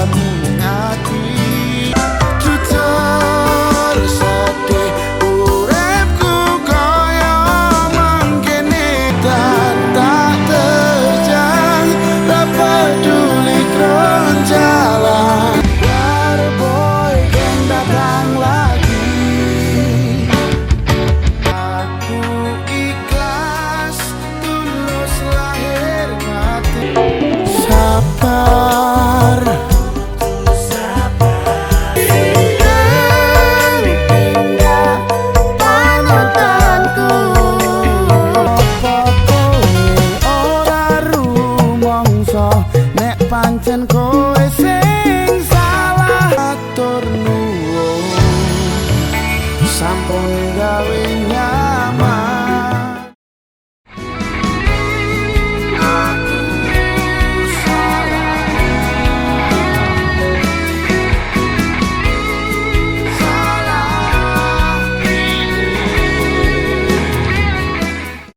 Pahlawanmu Pancen kowe